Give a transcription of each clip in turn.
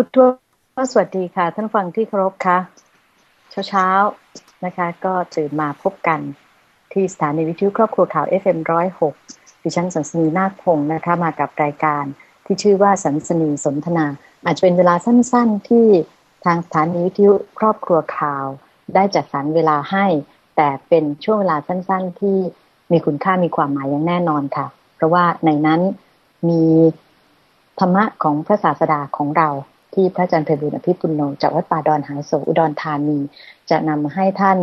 พุทธวสวัสดีค่ะ ท่านฟังที่เคารพค่ะเช้าเช้านะคะ ก็ตื่นมาพบกันที่สถานีวิทยุครอบครัวข่าว FM106 ดิฉันสันสนีนาคพงศ์นะคะมากับรายการที่ชื่อว่าสันสนีสนทนา อาจจะเป็นเวลาสั้นๆที่ทางสถานีวิทยุครอบครัวข่าว ได้จัดสรรเวลาให้ แต่เป็นช่วงเวลาสั้นๆ ที่มีคุณค่ามีความหมายอย่างแน่นอนค่ะ เพราะว่าในนั้นมีธรรมะของพระศาสดาของเรา ที่พระอาจารย์เพบุญอภิปุโนจากวัดป่าดอนหายโศอุดรธานี จะนำให้ท่าน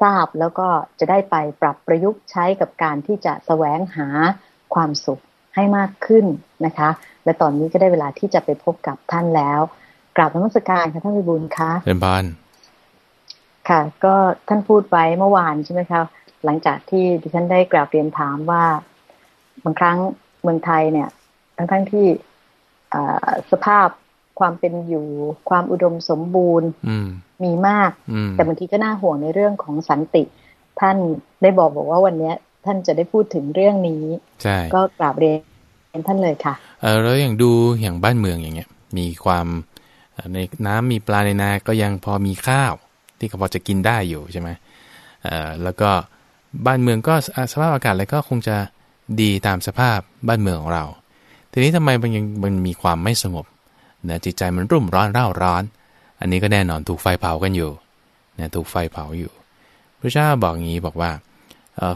ทราบแล้วก็จะได้ไปปรับประยุกต์ใช้กับการที่จะแสวงหาความสุขให้มากขึ้นนะคะ และตอนนี้ก็ได้เวลาที่จะไปพบกับท่านแล้วกราบนมัสการค่ะท่านพิบูลคะเป็นบานค่ะ ก็ท่านพูดไว้เมื่อวานใช่ไหมคะหลังจากที่ดิฉันได้กราบเรียนถามว่า บางครั้งเมืองไทยเนี่ย ทั้งทั้งที่สภาพ ความเป็นอยู่ ความอุดมสมบูรณ์มีมาก แต่บางทีก็น่าห่วงในเรื่องของสันติ ท่านได้บอกบอกว่าวันนี้ท่านจะได้พูดถึงเรื่องนี้ใช่ก็กราบเรียนท่านเลยค่ะเออแล้วอย่างดูอย่างบ้านเมืองอย่างเงี้ย มีความในน้ำมีปลาในนา ก็ยังพอมีข้าว ที่พอจะกินได้อยู่ใช่ไหมเอ่อแล้วก็บ้านเมืองก็สภาพอากาศอะไรก็คงจะดีตามสภาพบ้านเมืองของเรา ทีนี้ทำไมมันยังมันมีความไม่สงบ นะจิตใจมันรุ่มร้อนเร่าร้อน อันนี้ก็แน่นอนถูกไฟเผากันอยู่นะถูกไฟเผาอยู่ พระเจ้าบอกอย่างนี้บอกว่า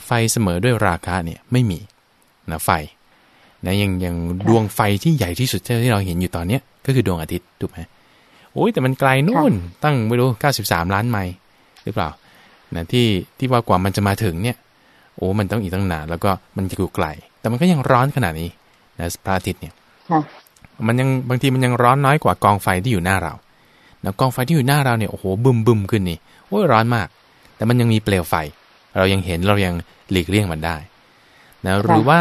ไฟเสมอด้วยราคะเนี่ยไม่มีนะไฟนะยังยังดวงไฟที่ใหญ่ที่สุดที่เราเห็นอยู่ตอนเนี้ก็คือดวงอาทิตย์ถูกไหมโอ้ยแต่มันไกลนู่นตั้งไม่รู้ 93 ล้านไมล์หรือเปล่านะที่ที่ว่ากว่ามันจะมาถึงเนี่ยโอ้มันต้องอีกตั้งนานแล้วก็มันจะอยู่ไกล แต่มันก็ยังร้อนขนาดนี้นะพระอาทิตย์เนี่ย มันยังบางทีมันยังร้อนน้อยกว่ากองไฟที่อยู่หน้าเราแล้วกองไฟที่อยู่หน้าเราเนี่ยโอ้โหบึมบึมขึ้นนี่โอ้ยร้อนมาก แต่มันยังมีเปลวไฟ เรายังเห็นเรายังหลีกเลี่ยงมันได้นะหรือว่า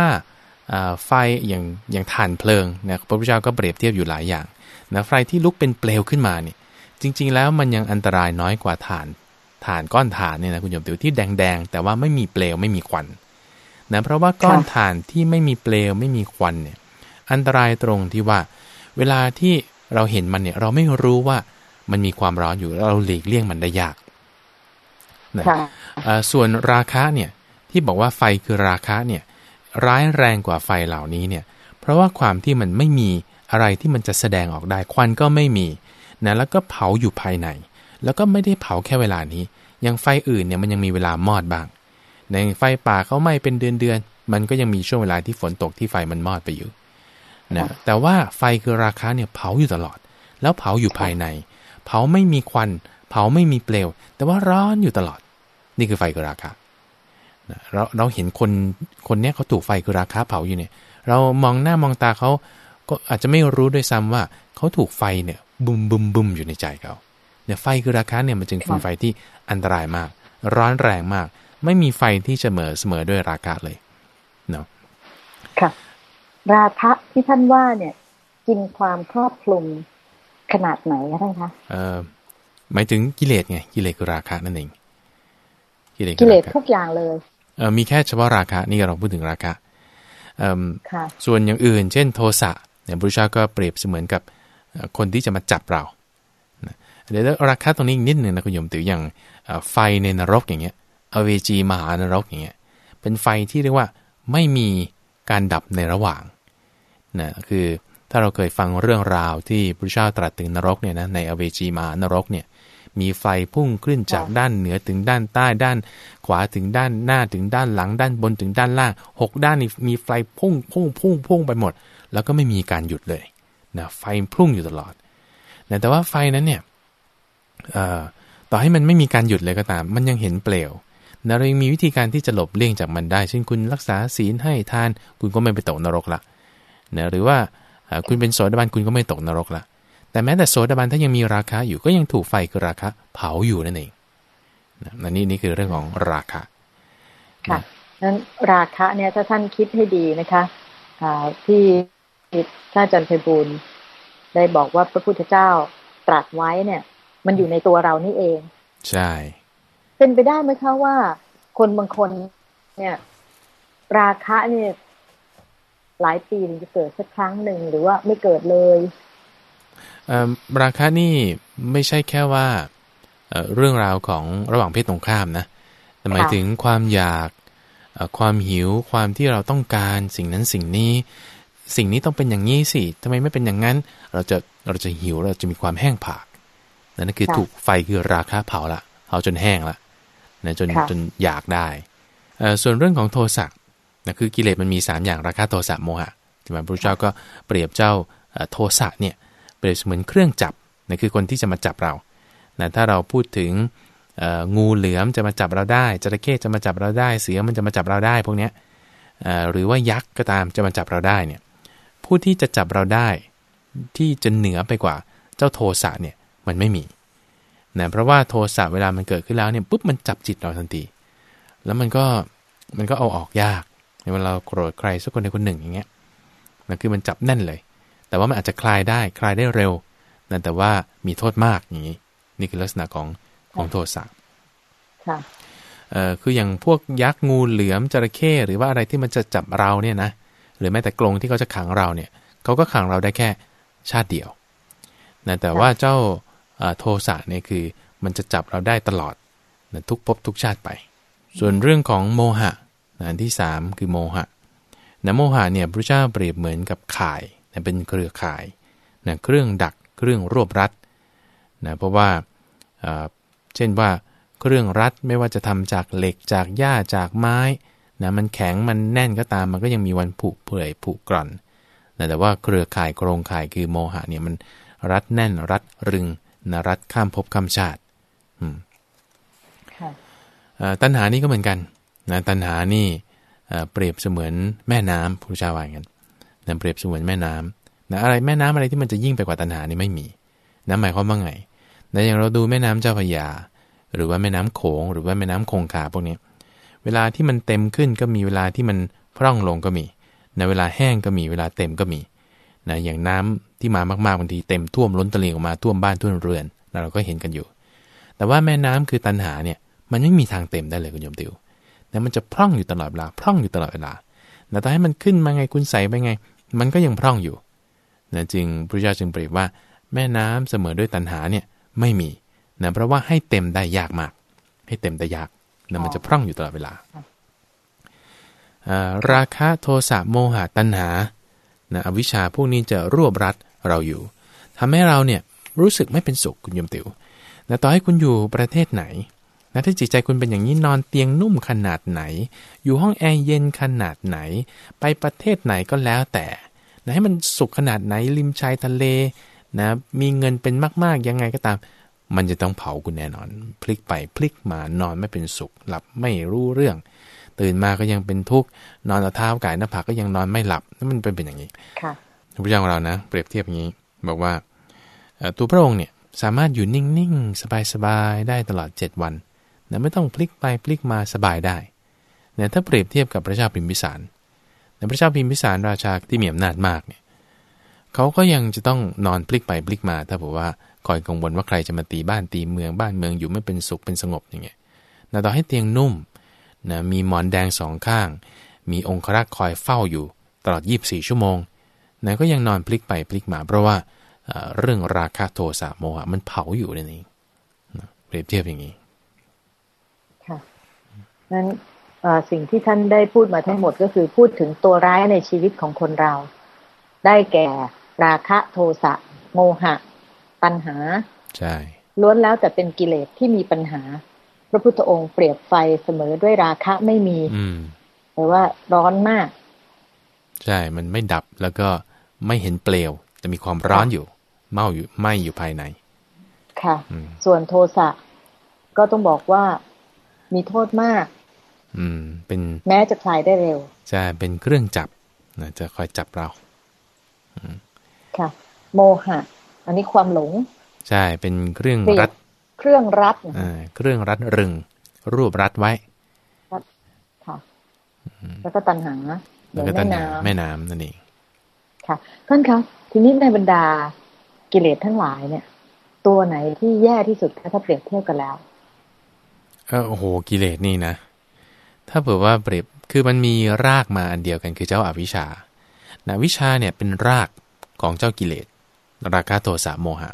ไฟอย่างอย่างถ่านเพลิงนะพระพุทธเจ้าก็เปรียบเทียบอยู่หลายอย่างนะไฟที่ลุกเป็นเปลวขึ้นมาเนี่ยจริง ๆ แล้วมันยังอันตรายน้อยกว่าถ่านถ่านก้อนถ่านเนี่ยนะคุณโยมติวที่แดงๆ แต่ว่าไม่มีเปลวไม่มีควันนะเพราะว่าก้อนถ่านที่ไม่มีเปลวไม่มีควันเนี่ย อันตรายตรงที่ว่า เวลาที่เราเห็นมันเนี่ยเราไม่รู้ว่ามันมีความร้อนอยู่เราหลีกเลี่ยงมันได้ยากนะส่วนราคะเนี่ยที่บอกว่าไฟคือราคะเนี่ยร้ายแรงกว่าไฟเหล่านี้เนี่ย เพราะว่าความที่มันไม่มีอะไรที่มันจะแสดงออกได้ควันก็ไม่มีนะแล้วก็เผาอยู่ภายใน แล้วก็ไม่ได้เผาแค่เวลานี้ยังไฟอื่นเนี่ยมันยังมีเวลามอดบ้าง ในไฟป่าเขาไหม้เป็นเดือนๆมันก็ยังมีช่วงเวลาที่ฝนตกที่ไฟมันมอดไปอยู่ นะแต่ว่าไฟคือราคาเนี่ยเผาอยู่ตลอด แล้วเผาอยู่ภายใน เผาไม่มีควัน เผาไม่มีเปลว แต่ว่าร้อนอยู่ตลอด นี่คือไฟคือราคาเราเราเห็นคนคนเนี้ยเขาถูกไฟคือราคาเผาอยู่เนี่ย เรามองหน้ามองตาเขาก็อาจจะไม่รู้ด้วยซ้ำว่าเขาถูกไฟเนี่ยบุมบุมบุมอยู่ในใจเขาเนี่ยไฟคือราคาเนี่ยมันจึงเป็นไฟที่อันตรายมาก ร้อนแรงมาก ไม่มีไฟที่จะเสมอเสมอด้วยราคาเลยเนาะค่ะ ราคะที่ท่านว่าเนี่ย กินความครอบคลุมขนาดไหนคะท่านคะเออหมายถึงกิเลสไงกิเลสคือราคะนั่นเองกิเลสกิเลสทุกอย่างเลยเออมีแค่เฉพาะราคะนี่เราพูดถึงราคะเอ่อส่วนอย่างอื่น เช่น โทสะเนี่ยพระเจ้าก็เปรียบเสมือนกับคนที่จะมาจับเราเดี๋ยวราคาตรงนี้อีกนิดหนึ่งนะคุณโยมตืออย่างไฟในนรกอย่างเงี้ยอเวจีมหานรกอย่างเงี้ยเป็นไฟที่เรียกว่าไม่มีการดับในระหว่าง นะคือถ้าเราเคยฟังเรื่องราวที่พระเจ้าตรัสถึงนรกเนี่ยนะในอเวจีมานรกเนี่ยมีไฟพุ่งขึ้นจากด้านเหนือถึงด้านใต้ด้าน ขวาถึงด้านหน้าถึงด้านหลังด้านบนถึงด้านล่างหกด้านนี่มีไฟพุ่งพุ่งพุ่งพุ่งไปหมด แล้วก็ไม่มีการหยุดเลยนะไฟพุ่งอยู่ตลอดนะแต่ว่าไฟนั้นเนี่ยต่อให้มันไม่มีการหยุดเลยก็ตาม มันยังเห็นเปลวนะเรายังมีวิธีการที่จะหลบเลี่ยงจากมันได้ เช่นคุณรักษาศีลให้ทาน คุณก็ไม่ไปตกนรกละ นะหรือว่าคุณเป็นโสดาบันคุณก็ไม่ตกนรกละแต่แม้แต่โสดาบันถ้ายังมีราคาอยู่ก็ยังถูกไฟคือราคาเผาอยู่นั่นเองนะนี่นี่คือเรื่องของราคาค่ะนั้นราคาเนี่ยถ้าท่านคิดให้ดีนะคะที่ท่านอาจารย์เพบูลได้บอกว่าพระพุทธเจ้าตรัสไว้เนี่ย มันอยู่ในตัวเรานี่เอง ใช่ เป็นไปได้ไหมคะว่า คนบางคนเนี่ย ราคะเนี่ย หลายปีถึงจะเกิดสักครั้งหนึ่งหรือว่าไม่เกิดเลยเอ่อราคะนี่ไม่ใช่แค่ว่าเอ่อเรื่องราวของระหว่างเพศตรงข้ามนะแต่หมายค่ะถึงความอยากเอ่อความหิวความที่เราต้องการสิ่งนั้นสิ่งนี้ สิ่งนี้ต้องเป็นอย่างนี้สิทำไมไม่เป็นอย่างนั้น เราจะเราจะหิวเราจะมีความแห้งผากนั่นคือค่ะถูกไฟคือราคะเผาละเผาจนแห้งละนะจนค่ะจนอยากได้เอ่อส่วนเรื่องของโทสะ นะคือกิเลสมันมี 3 อย่างราคะโทสะโมหะใช่ไหมพระพุทธเจ้าก็เปรียบเจ้าโทสะเนี่ยเปรียบเสมือนเครื่องจับนะคือคนที่จะมาจับเรานะถ้าเราพูดถึงงูเหลือมจะมาจับเราได้จระเข้จะมาจับเราได้ เสือมันจะมาจับเราได้พวกเนี้ยหรือว่ายักษ์ก็ตามจะมาจับเราได้เนี่ยผู้ที่จะจับเราได้ที่จะเหนือไปกว่าเจ้าโทสะเนี่ยมันไม่มีนะเพราะว่าโทสะเวลามันเกิดขึ้นแล้วเนี่ยปุ๊บมันจับจิตเราทันที แล้วมันก็มันก็เอาออกยาก เวลาเราโกรธใครสักคนใดคนหนึ่งอย่างเงี้ยนะคือมันจับแน่นเลย แต่ว่ามันอาจจะคลายได้คลายได้เร็วนะแต่ว่ามีโทษมากอย่างนี้ นี่คือลักษณะของของโทสะค่ะเอ่อคืออย่างพวกยักษ์งูเหลือมจระเข้หรือว่าอะไรที่มันจะจับเราเนี่ยนะหรือแม้แต่กรงที่เขาจะขังเราเนี่ยเขาก็ขังเราได้แค่ชาติเดียวนะแต่ว่าเจ้าเอ่อโทสะเนี่ยคือมันจะจับเราได้ตลอดนะทุกภพทุกชาติไป ส่วนเรื่องของโมหะนะ อันที่ 3 คือโมหะนะโมหะเนี่ยพระเจ้าเปรียบเหมือนกับข่ายนะเป็นเครือข่ายนะเครื่องดักเครื่องรวบรัดนะเพราะว่าเอ่อเช่นว่าเครื่องรัดไม่ว่าจะทำจากเหล็กจากหญ้าจากไม้นะมันแข็งมันแน่นก็ตามมันก็ยังมีวันผุเปื่อยผุกร่อนนะแต่ว่าเครือข่ายโครงข่ายคือโมหะเนี่ยมันรัดแน่นรัดรึงนะรัดข้ามภพข้ามชาติค่ะเอ่อตัณหานี่ก็เหมือนกัน นะตัณหานี่เปรียบเสมือนแม่น้ำพระพุทธเจ้าว่าอย่างนั้นนะเปรียบเสมือนแม่น้ำนะอะไรแม่น้ำอะไรที่มันจะยิ่งไปกว่าตัณหานี่ไม่มีนะหมายความว่าไงนะอย่างเราดูแม่น้ำเจ้าพระยา หรือว่าแม่น้ำโขง หรือว่าแม่น้ำคงคาพวกนี้ เวลาที่มันเต็มขึ้นก็มีเวลาที่มันพร่องลงก็มีในะเวลาแห้งก็มีเวลาเต็มก็มีนะอย่างน้ำที่มามากๆบางทีเต็มท่วมล้นตลิ่งออกมาท่วมบ้านท่วมเรือนนะเราก็เห็นกันอยู่ แต่ว่าแม่น้ำคือตัณหาเนี่ยมันไม่มีทางเต็มได้เลยคุณโยมติว นะมันจะพร่องอยู่ตลอดเวลาพร่องอยู่ตลอดเวลาแต่ถ้าให้มันขึ้นมาไงคุณใส่ไปไง มันก็ยังพร่องอยู่นะจึงพระเจ้าจึงเปรียบว่า แม่น้ำเสมอด้วยตัณหาเนี่ยไม่มีนะเพราะว่าให้เต็มได้ยากมาก ให้เต็มได้ยากนะมันจะพร่องอยู่ตลอดเวลาอ่าราคะโทสะโมหะตัณหานะอวิชชาพวกนี้จะรวบรัดเราอยู่ทำให้เราเนี่ยรู้สึกไม่เป็นสุขคุณยมติวนะต่อให้คุณอยู่ประเทศไหน นะถ้าจิตใจคุณเป็นอย่างนี้นอนเตียงนุ่มขนาดไหน อยู่ห้องแอร์เย็นขนาดไหน ไปประเทศไหนก็แล้วแต่นะให้มันสุขขนาดไหนริมชายทะเลนะมีเงินเป็นมากๆยังไงก็ตาม มันจะต้องเผาคุณแน่นอน พลิกไปพลิกมานอนไม่เป็นสุข หลับไม่รู้เรื่อง ตื่นมาก็ยังเป็นทุกข์นอนเอาเท้าไก่หน้าผากก็ยังนอนไม่หลับนั่นมันเป็นเป็นอย่างนี้ค่ะพระพุทธเจ้าของเรานะ เปรียบเทียบอย่างนี้ บอกว่าเอ่อตัวพระองค์เนี่ยสามารถอยู่นิ่งๆ สบายๆ ได้ตลอด 7 วัน นะไม่ต้องพลิกไปพลิกมาสบายได้เนี่ยถ้าเปรียบเทียบกับพระเจ้าพิมพิสารนะพระเจ้าพิมพิสารราชาที่มีอำนาจมากเนี่ยเขาก็ยังจะต้องนอนพลิกไปพลิกมา ถ้าบอกว่าคอยกังวลว่าใครจะมาตีบ้านตีเมืองบ้านเมืองอยู่ไม่เป็นสุขเป็นสงบอย่างเงี้ยนะต่อให้เตียงนุ่มนะมีหมอนแดงสองข้าง มีองครักษ์คอยเฝ้าอยู่ตลอด 24 ชั่วโมงนะก็ยังนอนพลิกไปพลิกมา เพราะว่าเรื่องราคะโทสะโมหะมันเผาอยู่ในนี้เปรียบเทียบอย่างนี้ นั้นเอ่อสิ่งที่ท่านได้พูดมาทั้งหมดก็คือพูดถึงตัวร้ายในชีวิตของคนเรา ได้แก่ราคะโทสะโมหะ ปัญหา ใช่ล้วนแล้วแต่เป็นกิเลสที่มีปัญหา พระพุทธองค์เปรียบไฟเสมอด้วยราคะไม่มีอืมแต่ว่าร้อนมาก ใช่ มันไม่ดับแล้วก็ไม่เห็นเปลว แต่มีความร้อนอยู่ เมาอยู่ไหมอยู่ภายใน ค่ะอืมส่วนโทสะก็ต้องบอกว่ามีโทษมาก อืม เป็นแม้จะคลายได้เร็วจะเป็นเครื่องจับนะจะคอยจับเราค่ะ โมหะ อันนี้ความหลง ใช่เป็นเครื่องเปรียรับดเครื่องรัดนะอ่าเครื่องรัดรึงรวบรัดไว้ค่ะแล้วก็ตัณหาเหมืแล้วอนก็ตัแม่ณหาน้แม่น้ำนั่นเองำค่ะท่านคะทีนี้ในบรรดากิเลสทั้งหลายเนี่ย ตัวไหนที่แย่ที่สุดคะถ้าเปรียบเทียบกันแล้วเออโอ้โหกิเลสนี่นะ ถ้าเผื่อว่าเปรียบคือมันมีรากมาอันเดียวกันคือเจ้าอาวิชชานะวิชาเนี่ยเป็นรากของเจ้ากิเลส ราคะโทสะโมหะ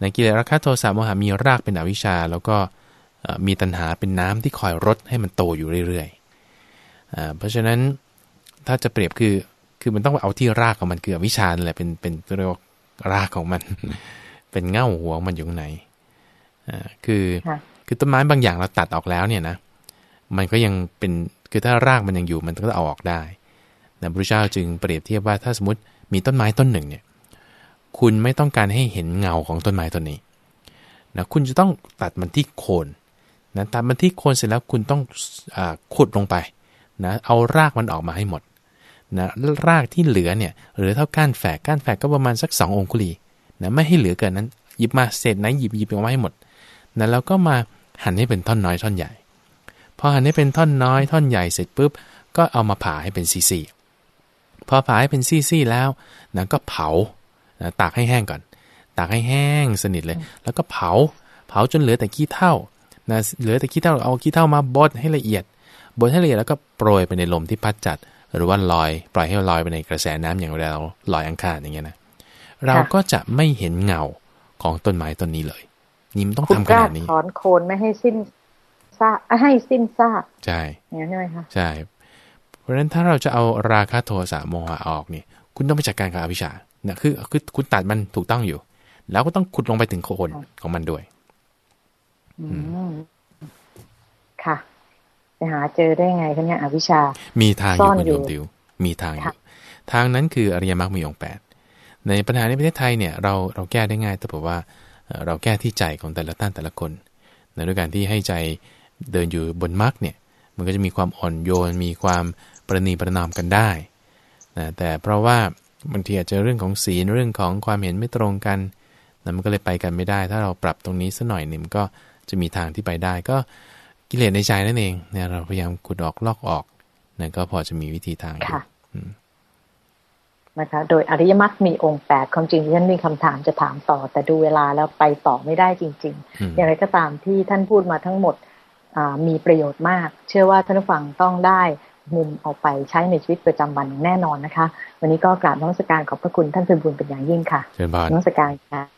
ในกิเลสราคะโทสะโมหะมีรากเป็นอวิชชา แล้วก็มีตัณหาเป็นน้ำที่คอยรดให้มันโตอยู่เรื่อยๆเพราะฉะนั้นถ้าจะเปรียบคือคือมันต้องเอาที่รากของมันคืออวิชชาแหละเป็นเป็นเรียกว่ารากของมัน เป็นเง่าหัวมันอยู่ไหนอ่าคือคือต้นไม้บางอย่างเราตัดออกแล้วเนี่ยนะ มันก็ยังเป็นคือถ้ารากมันยังอยู่มันก็เอาออกได้นะพระเจ้าจึงเปรียบเทียบว่าถ้าสมมติมีต้นไม้ต้นหนึ่งเนี่ยคุณไม่ต้องการให้เห็นเงาของต้นไม้ต้นนี้นะคุณจะต้องตัดมันที่โคนนะตัดมันที่โคนเสร็จแล้วคุณต้องอขุดลงไปนะเอารากมันออกมาให้หมดนะรากที่เหลือเนี่ยเหลือเท่าก้านแฝกก้านแฝกก็ประมาณสัก 2 องคุลีนะไม่ให้เหลือเกินนั้น หยิบมาเศษไหนหยิบหยิบออกมาให้หมดนะแล้วก็มาหั่นให้เป็นท่อนน้อยท่อนใหญ่ พอหั่นให้เป็นท่อนน้อยท่อนใหญ่เสร็จปุ๊บ ก็เอามาผ่าให้เป็นซี่ๆพอผ่าให้เป็นซี่ๆแล้วนะก็เผานะตากให้แห้งก่อน ตากให้แห้งสนิทเลย แล้วก็เผา เผาจนเหลือแต่ขี้เท่านะเหลือแต่ขี้เท่าเอาขี้เท่ามาบดให้ละเอียดบดให้ละเอียดแล้วก็โปรยไปในลมที่พัดจัด หรือว่าลอยปล่อยให้ลอยไปในกระแสน้ำอย่างเราลอยอังคารอย่างเงี้ยนะเราก็จะไม่เห็นเงาของต้นไม้ต้นนี้เลย นี่มันต้องทำขนาดนี้ถอนโคนไม่ให้สิ้น ซากให้สิ้นซากใช่ใช่ไหมคะใช่ เพราะฉะนั้นถ้าเราจะเอาราคะโทสะโมหะออกเนี่ย คุณต้องไปจัดการกับอวิชชาเนี่ยคือคือคุณตัดมันถูกต้องอยู่ แล้วก็ต้องขุดลงไปถึงโคนของมันด้วย อืมค่ะไปหาเจอได้ไงคะเนี่ยอวิชามีทางอยู่คุณโยมดิว มีทางอยู่ ทางนั้นคืออริยมรรคมีองค์แปดในปัญหาในประเทศไทยเนี่ยเราเราแก้ได้ง่ายแต่บอกว่าเราแก้ที่ใจของแต่ละท่านแต่ละคนในด้วยการที่ให้ใจ เดินอยู่บนมรรคเนี่ยมันก็จะมีความอ่อนโยน มีความประนีประนอมกันได้นะแต่เพราะว่าบางทีอาจจะเรื่องของศีลเรื่องของความเห็นไม่ตรงกันนะมันก็เลยไปกันไม่ได้ ถ้าเราปรับตรงนี้สัหน่อยหนึ่งก็จะมีทางที่ไปได้ ก็กิเลสในใจนั่นเองเนี่ยเราพยายามขุดออกลอกออกนั่นก็พอจะมีวิธีทางค่ะนะคะ โดยอริยมรรคมีองค์แปดความจริงที่ฉันมีคำถามจะถามต่อ แต่ดูเวลาแล้วไปต่อไม่ได้จริง ๆ อย่างไรก็ตามที่ท่านพูดมาทั้งหมด มีประโยชน์มาก เชื่อว่าท่านผู้ฟังต้องได้มุมเอาไปใช้ในชีวิตประจำวันแน่นอนนะคะ วันนี้ก็กราบน้อมสการขอบพระคุณท่านเพื่อนบุญเป็นอย่างยิ่งค่ะเชิญบานน้อมสการค่ะ